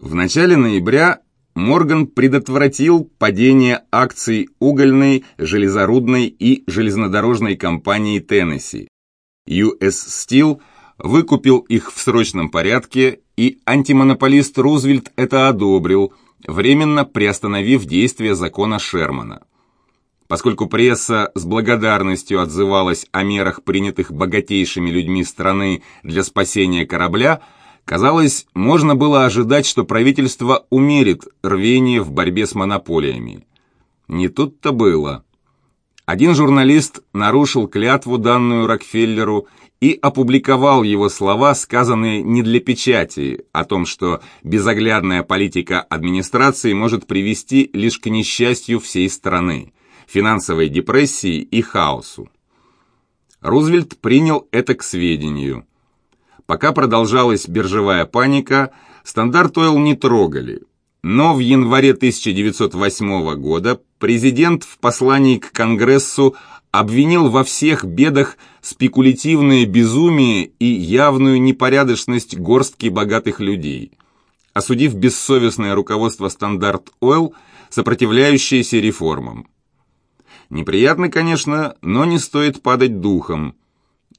В начале ноября Морган предотвратил падение акций угольной, железорудной и железнодорожной компании Теннесси. US Steel выкупил их в срочном порядке, и антимонополист Рузвельт это одобрил, временно приостановив действие закона Шермана. Поскольку пресса с благодарностью отзывалась о мерах, принятых богатейшими людьми страны для спасения корабля, казалось, можно было ожидать, что правительство умерит рвение в борьбе с монополиями. Не тут-то было. Один журналист нарушил клятву, данную Рокфеллеру, и опубликовал его слова, сказанные не для печати, о том, что безоглядная политика администрации может привести лишь к несчастью всей страны финансовой депрессии и хаосу. Рузвельт принял это к сведению. Пока продолжалась биржевая паника, Standard Oil не трогали. Но в январе 1908 года президент в послании к Конгрессу обвинил во всех бедах спекулятивное безумие и явную непорядочность горстки богатых людей, осудив бессовестное руководство Standard Oil, сопротивляющееся реформам. Неприятно, конечно, но не стоит падать духом.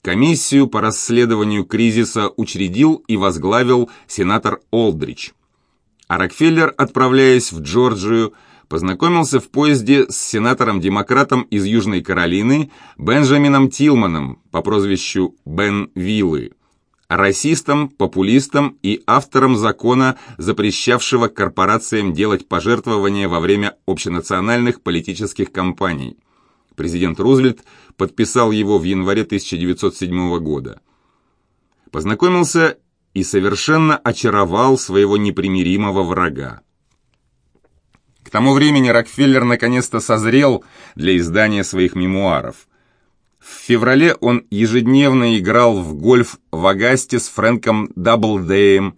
Комиссию по расследованию кризиса учредил и возглавил сенатор Олдрич. А Рокфеллер, отправляясь в Джорджию, познакомился в поезде с сенатором-демократом из Южной Каролины Бенджамином Тилманом по прозвищу Бен Виллы, расистом, популистом и автором закона, запрещавшего корпорациям делать пожертвования во время общенациональных политических кампаний. Президент Рузвельт подписал его в январе 1907 года. Познакомился и совершенно очаровал своего непримиримого врага. К тому времени Рокфеллер наконец-то созрел для издания своих мемуаров. В феврале он ежедневно играл в гольф в Агасте с Фрэнком Даблдеем.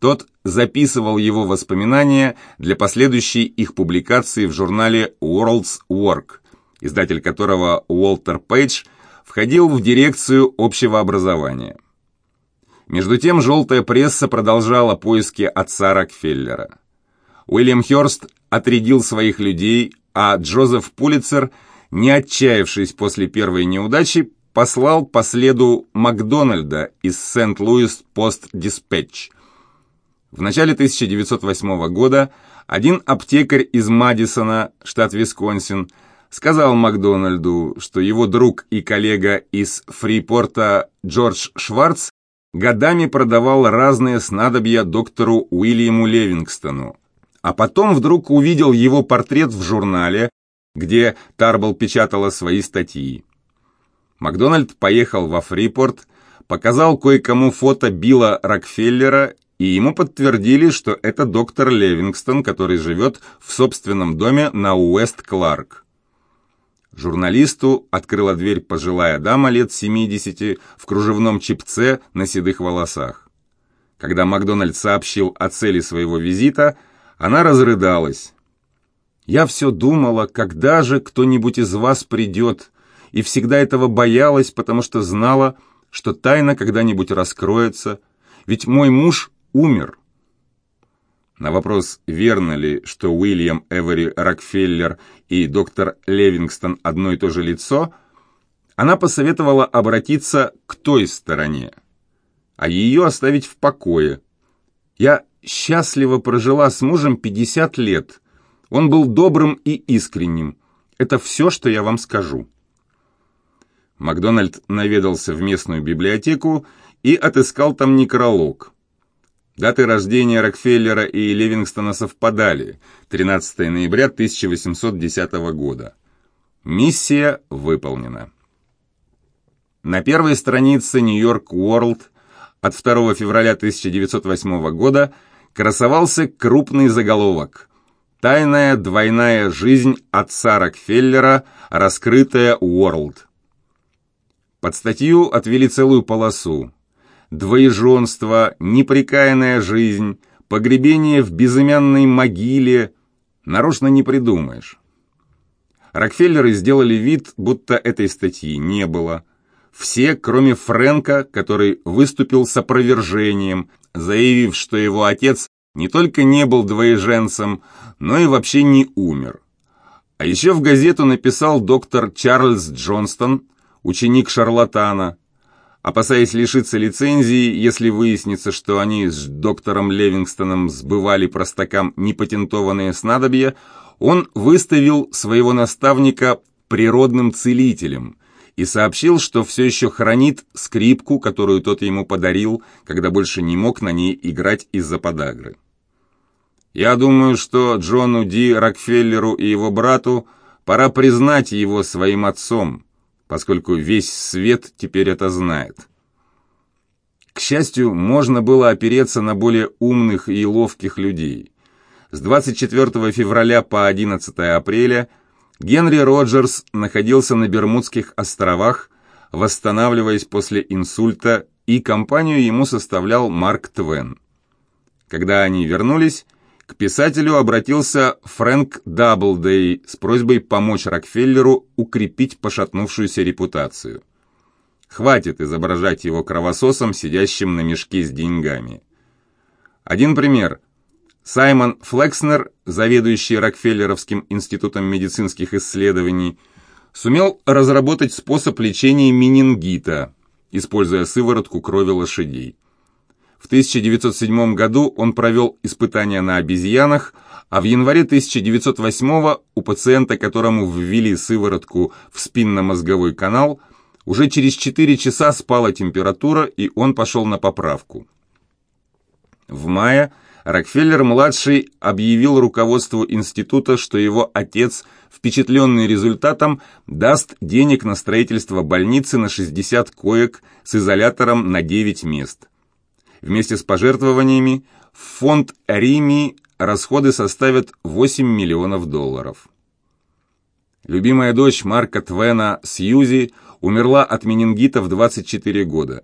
Тот записывал его воспоминания для последующей их публикации в журнале World's Work, издатель которого Уолтер Пейдж входил в дирекцию общего образования. Между тем, желтая пресса продолжала поиски отца Рокфеллера. Уильям Хёрст отрядил своих людей, а Джозеф Пулицер, не отчаявшись после первой неудачи, послал по следу Макдональда из Сент-Луис Пост-Диспетч. В начале 1908 года один аптекарь из Мадисона, штат Висконсин, сказал Макдональду, что его друг и коллега из Фрипорта Джордж Шварц годами продавал разные снадобья доктору Уильяму Левингстону, а потом вдруг увидел его портрет в журнале, где Тарбл печатала свои статьи. Макдональд поехал во Фрипорт, показал кое-кому фото Билла Рокфеллера, и ему подтвердили, что это доктор Левингстон, который живет в собственном доме на Уэст-Кларк. Журналисту открыла дверь пожилая дама лет 70 в кружевном чипце на седых волосах. Когда Макдональд сообщил о цели своего визита, она разрыдалась. «Я все думала, когда же кто-нибудь из вас придет, и всегда этого боялась, потому что знала, что тайна когда-нибудь раскроется, ведь мой муж умер». На вопрос, верно ли, что Уильям Эвери Рокфеллер и доктор Левингстон одно и то же лицо, она посоветовала обратиться к той стороне, а ее оставить в покое. Я счастливо прожила с мужем 50 лет. Он был добрым и искренним. Это все, что я вам скажу. Макдональд наведался в местную библиотеку и отыскал там некролог. Даты рождения Рокфеллера и Ливингстона совпадали – 13 ноября 1810 года. Миссия выполнена. На первой странице «Нью-Йорк Уорлд» от 2 февраля 1908 года красовался крупный заголовок «Тайная двойная жизнь отца Рокфеллера, раскрытая Уорлд». Под статью отвели целую полосу двоеженство, неприкаянная жизнь, погребение в безымянной могиле. Нарочно не придумаешь. Рокфеллеры сделали вид, будто этой статьи не было. Все, кроме Фрэнка, который выступил с опровержением, заявив, что его отец не только не был двоеженцем, но и вообще не умер. А еще в газету написал доктор Чарльз Джонстон, ученик шарлатана, опасаясь лишиться лицензии, если выяснится, что они с доктором Левингстоном сбывали простакам непатентованные снадобья, он выставил своего наставника природным целителем и сообщил, что все еще хранит скрипку, которую тот ему подарил, когда больше не мог на ней играть из-за подагры. Я думаю, что Джону Ди Рокфеллеру и его брату пора признать его своим отцом, поскольку весь свет теперь это знает. К счастью, можно было опереться на более умных и ловких людей. С 24 февраля по 11 апреля Генри Роджерс находился на Бермудских островах, восстанавливаясь после инсульта, и компанию ему составлял Марк Твен. Когда они вернулись, к писателю обратился Фрэнк Даблдей с просьбой помочь Рокфеллеру укрепить пошатнувшуюся репутацию. Хватит изображать его кровососом, сидящим на мешке с деньгами. Один пример. Саймон Флекснер, заведующий Рокфеллеровским институтом медицинских исследований, сумел разработать способ лечения менингита, используя сыворотку крови лошадей. В 1907 году он провел испытания на обезьянах, а в январе 1908 у пациента, которому ввели сыворотку в спинномозговой канал, уже через 4 часа спала температура, и он пошел на поправку. В мае Рокфеллер-младший объявил руководству института, что его отец, впечатленный результатом, даст денег на строительство больницы на 60 коек с изолятором на 9 мест. Вместе с пожертвованиями в фонд Рими расходы составят 8 миллионов долларов. Любимая дочь Марка Твена Сьюзи умерла от менингита в 24 года.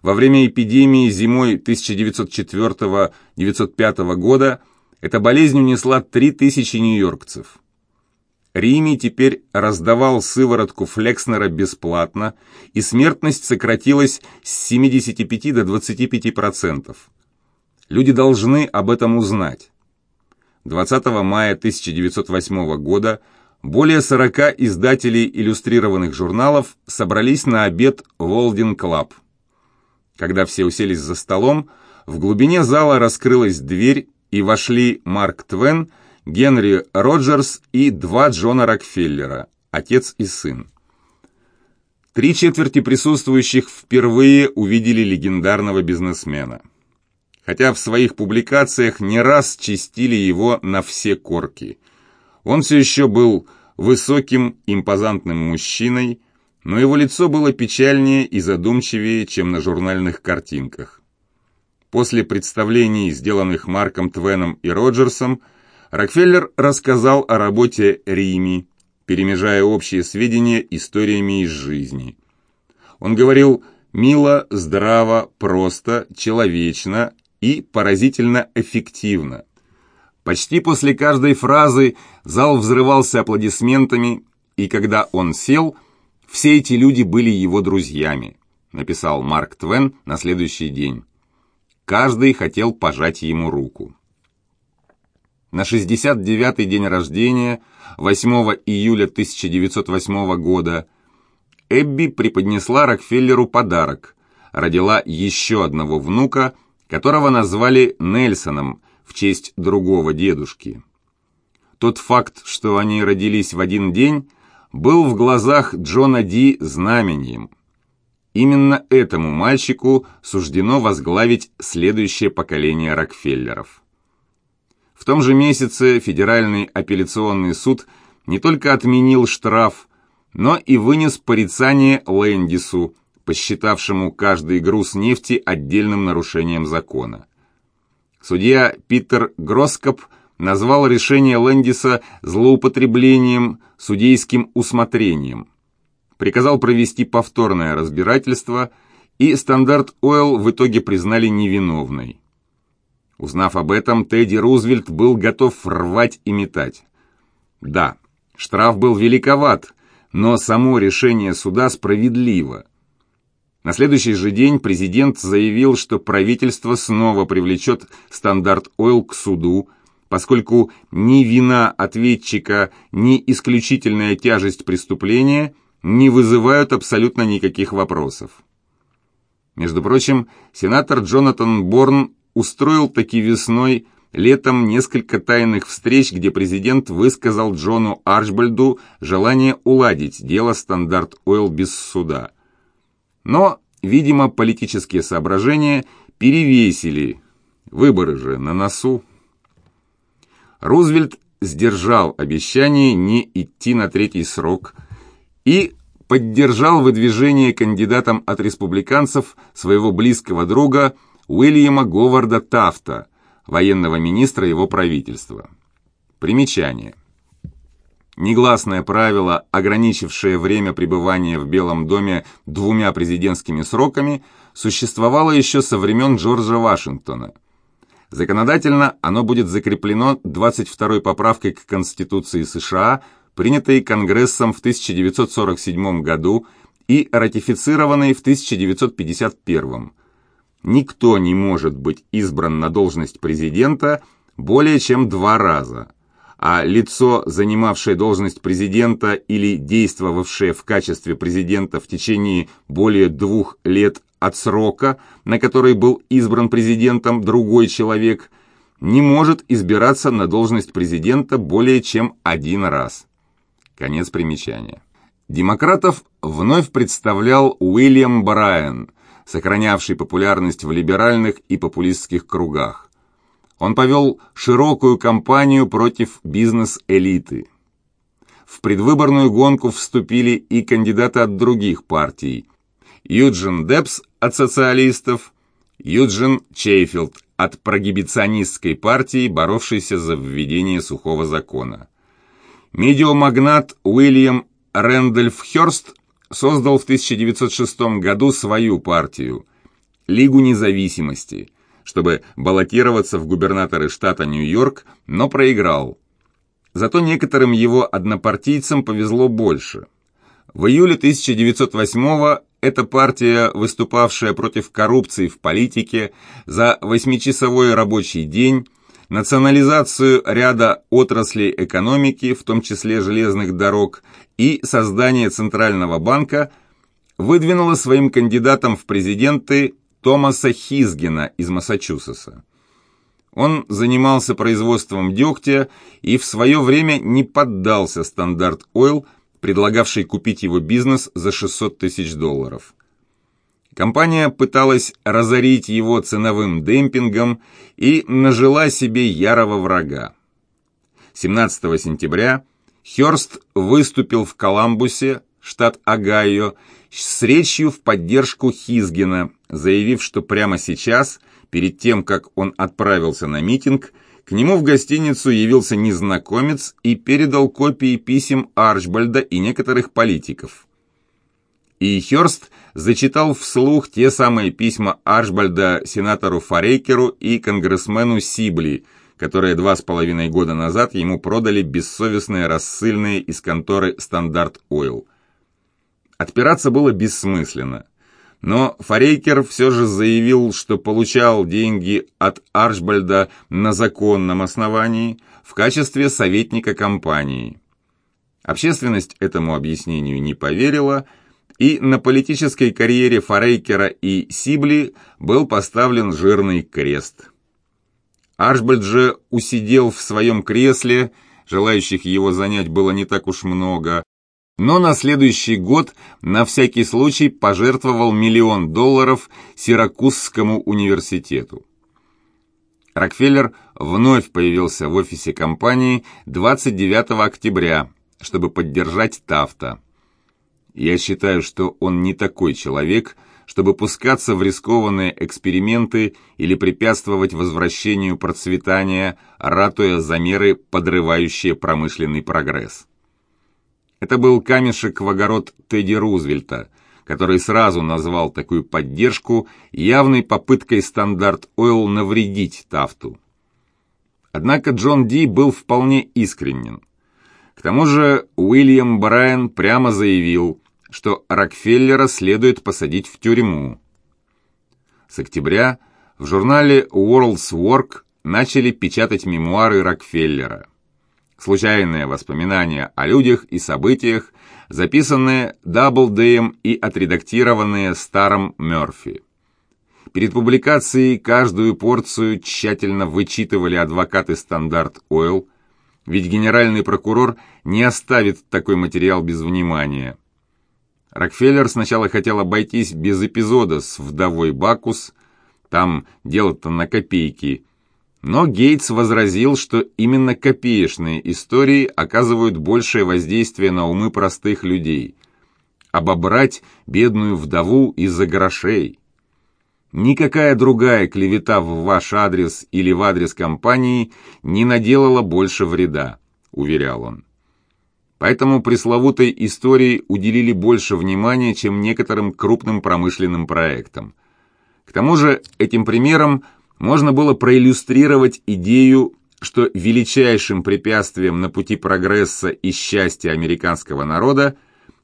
Во время эпидемии зимой 1904-1905 года эта болезнь унесла 3000 нью-йоркцев. РИМИ теперь раздавал сыворотку Флекснера бесплатно, и смертность сократилась с 75 до 25%. Люди должны об этом узнать. 20 мая 1908 года более 40 издателей иллюстрированных журналов собрались на обед в Aldine Club. Когда все уселись за столом, в глубине зала раскрылась дверь, и вошли Марк Твен – Генри Роджерс и два Джона Рокфеллера, отец и сын. Три четверти присутствующих впервые увидели легендарного бизнесмена. Хотя в своих публикациях не раз чистили его на все корки. Он все еще был высоким, импозантным мужчиной, но его лицо было печальнее и задумчивее, чем на журнальных картинках. После представлений, сделанных Марком Твеном и Роджерсом, Рокфеллер рассказал о работе Рими, перемежая общие сведения историями из жизни. Он говорил «мило, здраво, просто, человечно и поразительно эффективно». Почти после каждой фразы зал взрывался аплодисментами, и когда он сел, все эти люди были его друзьями, написал Марк Твен на следующий день. Каждый хотел пожать ему руку. На 69-й день рождения, 8 июля 1908 года, Эбби преподнесла Рокфеллеру подарок. Родила еще одного внука, которого назвали Нельсоном в честь другого дедушки. Тот факт, что они родились в один день, был в глазах Джона Ди знамением. Именно этому мальчику суждено возглавить следующее поколение Рокфеллеров. В том же месяце Федеральный апелляционный суд не только отменил штраф, но и вынес порицание Лэндису, посчитавшему каждый груз нефти отдельным нарушением закона. Судья Питер Гроскоп назвал решение Лэндиса злоупотреблением судейским усмотрением. Приказал провести повторное разбирательство, и Standard Oil в итоге признали невиновной. Узнав об этом, Тедди Рузвельт был готов рвать и метать. Да, штраф был великоват, но само решение суда справедливо. На следующий же день президент заявил, что правительство снова привлечет Стандарт Ойл к суду, поскольку ни вина ответчика, ни исключительная тяжесть преступления не вызывают абсолютно никаких вопросов. Между прочим, сенатор Джонатан Борн устроил таки весной, летом несколько тайных встреч, где президент высказал Джону Арчбальду желание уладить дело «Стандарт Ойл» без суда. Но, видимо, политические соображения перевесили. Выборы же на носу. Рузвельт сдержал обещание не идти на третий срок и поддержал выдвижение кандидатом от республиканцев своего близкого друга Уильяма Говарда Тафта, военного министра его правительства. Примечание. Негласное правило, ограничившее время пребывания в Белом доме двумя президентскими сроками, существовало еще со времен Джорджа Вашингтона – Законодательно оно будет закреплено 22-й поправкой к Конституции США, принятой Конгрессом в 1947 году и ратифицированной в 1951. Никто не может быть избран на должность президента более чем два раза, а лицо, занимавшее должность президента или действовавшее в качестве президента в течение более двух лет от срока, на который был избран президентом другой человек, не может избираться на должность президента более чем один раз. Конец примечания. Демократов вновь представлял Уильям Брайан, сохранявший популярность в либеральных и популистских кругах. Он повел широкую кампанию против бизнес-элиты. В предвыборную гонку вступили и кандидаты от других партий, Юджин Депс от социалистов, Юджин Чейфилд от прогибиционистской партии, боровшейся за введение сухого закона. Медиамагнат Уильям Рэндольф Хёрст создал в 1906 году свою партию – Лигу независимости, чтобы баллотироваться в губернаторы штата Нью-Йорк, но проиграл. Зато некоторым его однопартийцам повезло больше. В июле 1908 эта партия, выступавшая против коррупции в политике, за восьмичасовой рабочий день, национализацию ряда отраслей экономики, в том числе железных дорог, и создание Центрального банка, выдвинула своим кандидатом в президенты Томаса Хизгена из Массачусетса. Он занимался производством дегтя и в свое время не поддался стандарт Ойл – предлагавший купить его бизнес за 600 тысяч долларов. Компания пыталась разорить его ценовым демпингом и нажила себе ярого врага. 17 сентября Хёрст выступил в Коламбусе, штат Огайо, с речью в поддержку Хизгена, заявив, что прямо сейчас, перед тем, как он отправился на митинг, к нему в гостиницу явился незнакомец и передал копии писем Арчбальда и некоторых политиков. И Хёрст зачитал вслух те самые письма Арчбальда сенатору Форейкеру и конгрессмену Сибли, которые два с половиной года назад ему продали бессовестные рассыльные из конторы «Стандарт Ойл». Отпираться было бессмысленно. Но Фарейкер все же заявил, что получал деньги от Арчбальда на законном основании в качестве советника компании. Общественность этому объяснению не поверила, и на политической карьере Фарейкера и Сибли был поставлен жирный крест. Арчбальд же усидел в своем кресле, желающих его занять было не так уж много, но на следующий год на всякий случай пожертвовал миллион долларов Сиракузскому университету. Рокфеллер вновь появился в офисе компании 29 октября, чтобы поддержать Тафта. Я считаю, что он не такой человек, чтобы пускаться в рискованные эксперименты или препятствовать возвращению процветания, ратуя за меры, подрывающие промышленный прогресс. Это был камешек в огород Тедди Рузвельта, который сразу назвал такую поддержку явной попыткой стандарт Ойл навредить Тафту. Однако Джон Ди был вполне искренен. К тому же Уильям Брайан прямо заявил, что Рокфеллера следует посадить в тюрьму. С октября в журнале World's Work начали печатать мемуары Рокфеллера. Случайные воспоминания о людях и событиях, записанные Даблдеем и отредактированные Старром Мёрфи. Перед публикацией каждую порцию тщательно вычитывали адвокаты «Стандарт Ойл», ведь генеральный прокурор не оставит такой материал без внимания. Рокфеллер сначала хотел обойтись без эпизода с вдовой Бакус, там дело-то на копейки, но Гейтс возразил, что именно копеечные истории оказывают большее воздействие на умы простых людей. Обобрать бедную вдову из-за грошей. Никакая другая клевета в ваш адрес или в адрес компании не наделала больше вреда, уверял он. Поэтому пресловутой истории уделили больше внимания, чем некоторым крупным промышленным проектам. К тому же этим примером можно было проиллюстрировать идею, что величайшим препятствием на пути прогресса и счастья американского народа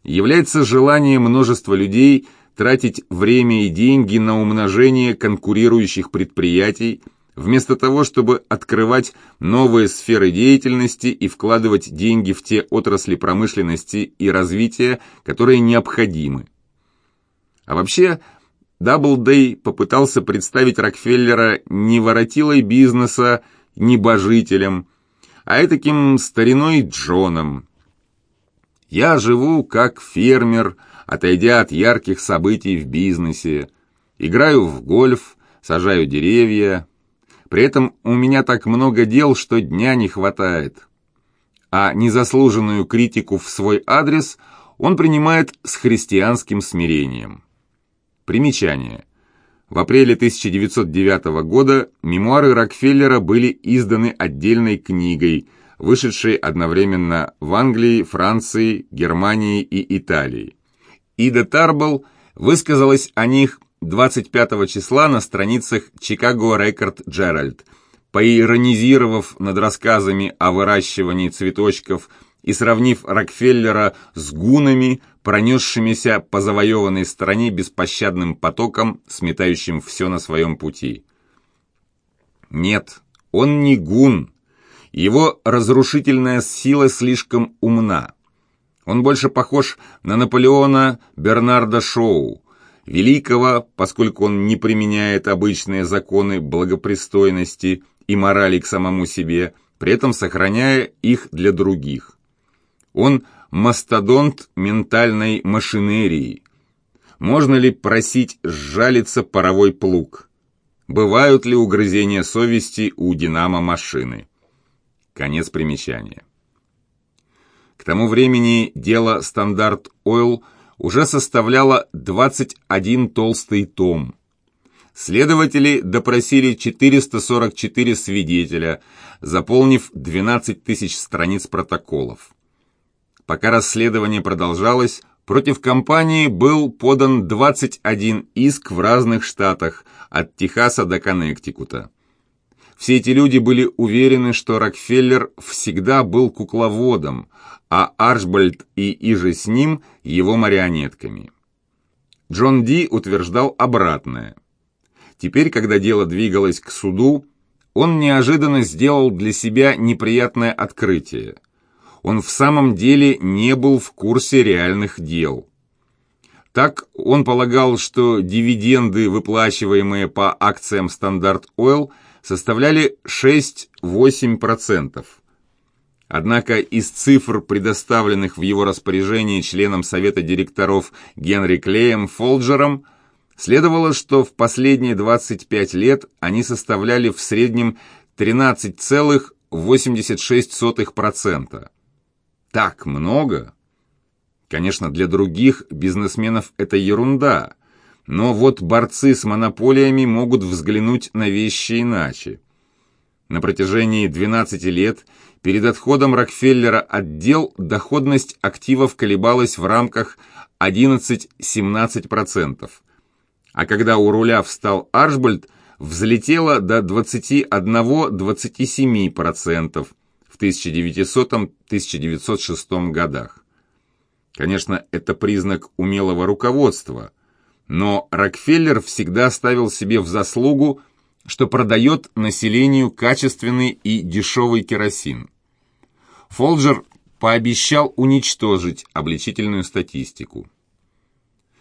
является желание множества людей тратить время и деньги на умножение конкурирующих предприятий, вместо того, чтобы открывать новые сферы деятельности и вкладывать деньги в те отрасли промышленности и развития, которые необходимы. А вообще, Даблдей попытался представить Рокфеллера не воротилой бизнеса, не божителем, а таким стариной Джоном. «Я живу как фермер», отойдя от ярких событий в бизнесе, играю в гольф, сажаю деревья. При этом у меня так много дел, что дня не хватает. А незаслуженную критику в свой адрес он принимает с христианским смирением. Примечание. В апреле 1909 года мемуары Рокфеллера были изданы отдельной книгой, вышедшей одновременно в Англии, Франции, Германии и Италии. Ида Тарбл высказалась о них 25 числа на страницах Chicago Record Herald, поиронизировав над рассказами о выращивании цветочков и сравнив Рокфеллера с гунами, пронесшимися по завоеванной стране беспощадным потоком, сметающим все на своем пути. Нет, он не гун. Его разрушительная сила слишком умна. Он больше похож на Наполеона Бернарда Шоу, великого, поскольку он не применяет обычные законы благопристойности и морали к самому себе, при этом сохраняя их для других. Он мастодонт ментальной машинерии. Можно ли просить сжалиться паровой плуг? Бывают ли угрызения совести у динамо-машины? Конец примечания. К тому времени дело «Стандарт Ойл» уже составляло 21 толстый том. Следователи допросили 444 свидетеля, заполнив 12 тысяч страниц протоколов. Пока расследование продолжалось, против компании был подан 21 иск в разных штатах, от Техаса до Коннектикута. Все эти люди были уверены, что Рокфеллер всегда был кукловодом, а Арчбальд и иже с ним его марионетками. Джон Ди утверждал обратное. Теперь, когда дело двигалось к суду, он неожиданно сделал для себя неприятное открытие. Он в самом деле не был в курсе реальных дел. Так он полагал, что дивиденды, выплачиваемые по акциям Стандарт Ойл, составляли 6-8%. Однако из цифр, предоставленных в его распоряжении членом Совета директоров Генри Клеем Фолджером, следовало, что в последние 25 лет они составляли в среднем 13,86%. Так много? Конечно, для других бизнесменов это ерунда – но вот борцы с монополиями могут взглянуть на вещи иначе. На протяжении 12 лет перед отходом Рокфеллера отдел доходность активов колебалась в рамках 11-17%. А когда у руля встал Арчбальд, взлетела до 21-27% в 1900-1906 годах. Конечно, это признак умелого руководства, но Рокфеллер всегда ставил себе в заслугу, что продает населению качественный и дешевый керосин. Фолджер пообещал уничтожить обличительную статистику.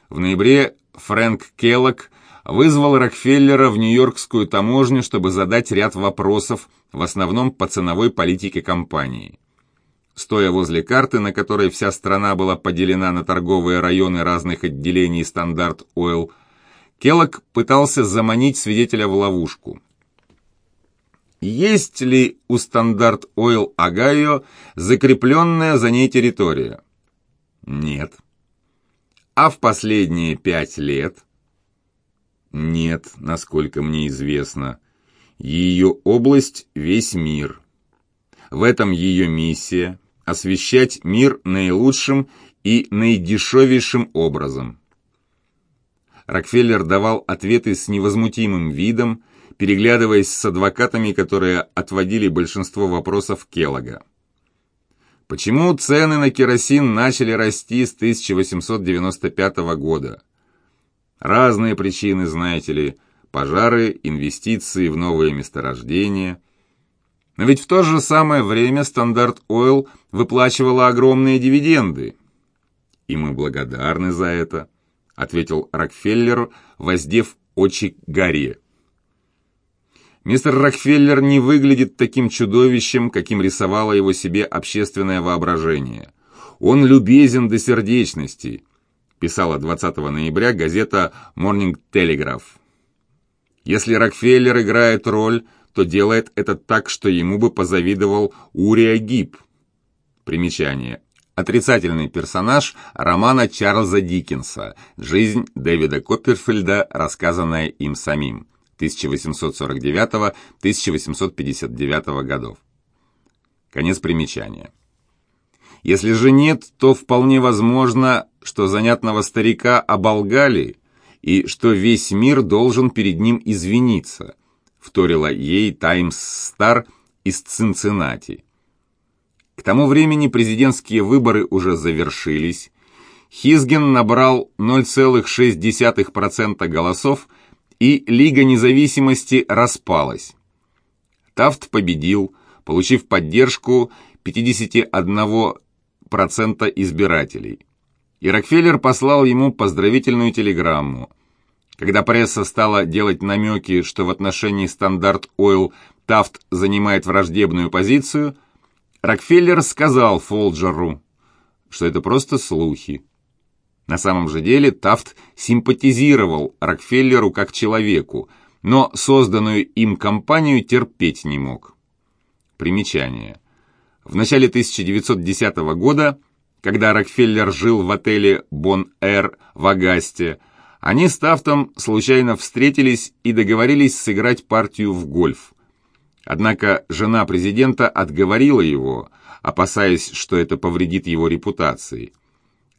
В ноябре Фрэнк Келлог вызвал Рокфеллера в Нью-Йоркскую таможню, чтобы задать ряд вопросов, в основном по ценовой политике компании. Стоя возле карты, на которой вся страна была поделена на торговые районы разных отделений «Стандарт Ойл», Келлог пытался заманить свидетеля в ловушку. Есть ли у «Стандарт Ойл Огайо» закрепленная за ней территория? Нет. А в последние пять лет? Нет, насколько мне известно. Ее область – весь мир. В этом ее миссия – освещать мир наилучшим и наидешевейшим образом. Рокфеллер давал ответы с невозмутимым видом, переглядываясь с адвокатами, которые отводили большинство вопросов Келлога. Почему цены на керосин начали расти с 1895 года? Разные причины, знаете ли, пожары, инвестиции в новые месторождения. Но ведь в то же самое время Стандарт Ойл выплачивала огромные дивиденды. И мы благодарны за это, ответил Рокфеллер, воздев очи Гарри. Мистер Рокфеллер не выглядит таким чудовищем, каким рисовало его себе общественное воображение. Он любезен до сердечности, писала 20 ноября газета Morning Telegraph. Если Рокфеллер играет роль, то делает это так, что ему бы позавидовал Урия Гиб. Примечание. Отрицательный персонаж романа Чарльза Диккенса «Жизнь Дэвида Копперфильда, рассказанная им самим». 1849-1859 годов. Конец примечания. Если же нет, то вполне возможно, что занятного старика оболгали и что весь мир должен перед ним извиниться, вторила ей Таймс Стар из Цинциннати. К тому времени президентские выборы уже завершились, Хизген набрал 0,6% голосов и Лига независимости распалась. Тафт победил, получив поддержку 51% избирателей. И Рокфеллер послал ему поздравительную телеграмму. Когда пресса стала делать намеки, что в отношении Стандарт Ойл Тафт занимает враждебную позицию, Рокфеллер сказал Фолджеру, что это просто слухи. На самом же деле Тафт симпатизировал Рокфеллеру как человеку, но созданную им компанию терпеть не мог. Примечание. В начале 1910 года, когда Рокфеллер жил в отеле «Бон-Эр» в Агасте, они с Тафтом случайно встретились и договорились сыграть партию в гольф. Однако жена президента отговорила его, опасаясь, что это повредит его репутации –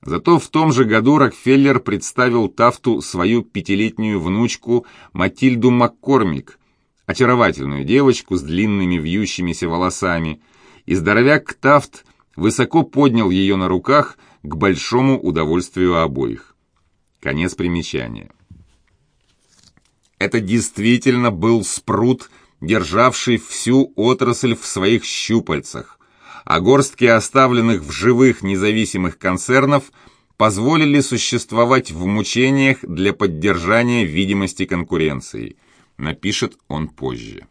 Зато в том же году Рокфеллер представил Тафту свою пятилетнюю внучку Матильду Маккормик, очаровательную девочку с длинными вьющимися волосами, и здоровяк Тафт высоко поднял ее на руках к большому удовольствию обоих. Конец примечания. Это действительно был спрут, державший всю отрасль в своих щупальцах, а горстки оставленных в живых независимых концернов позволили существовать в мучениях для поддержания видимости конкуренции, напишет он позже.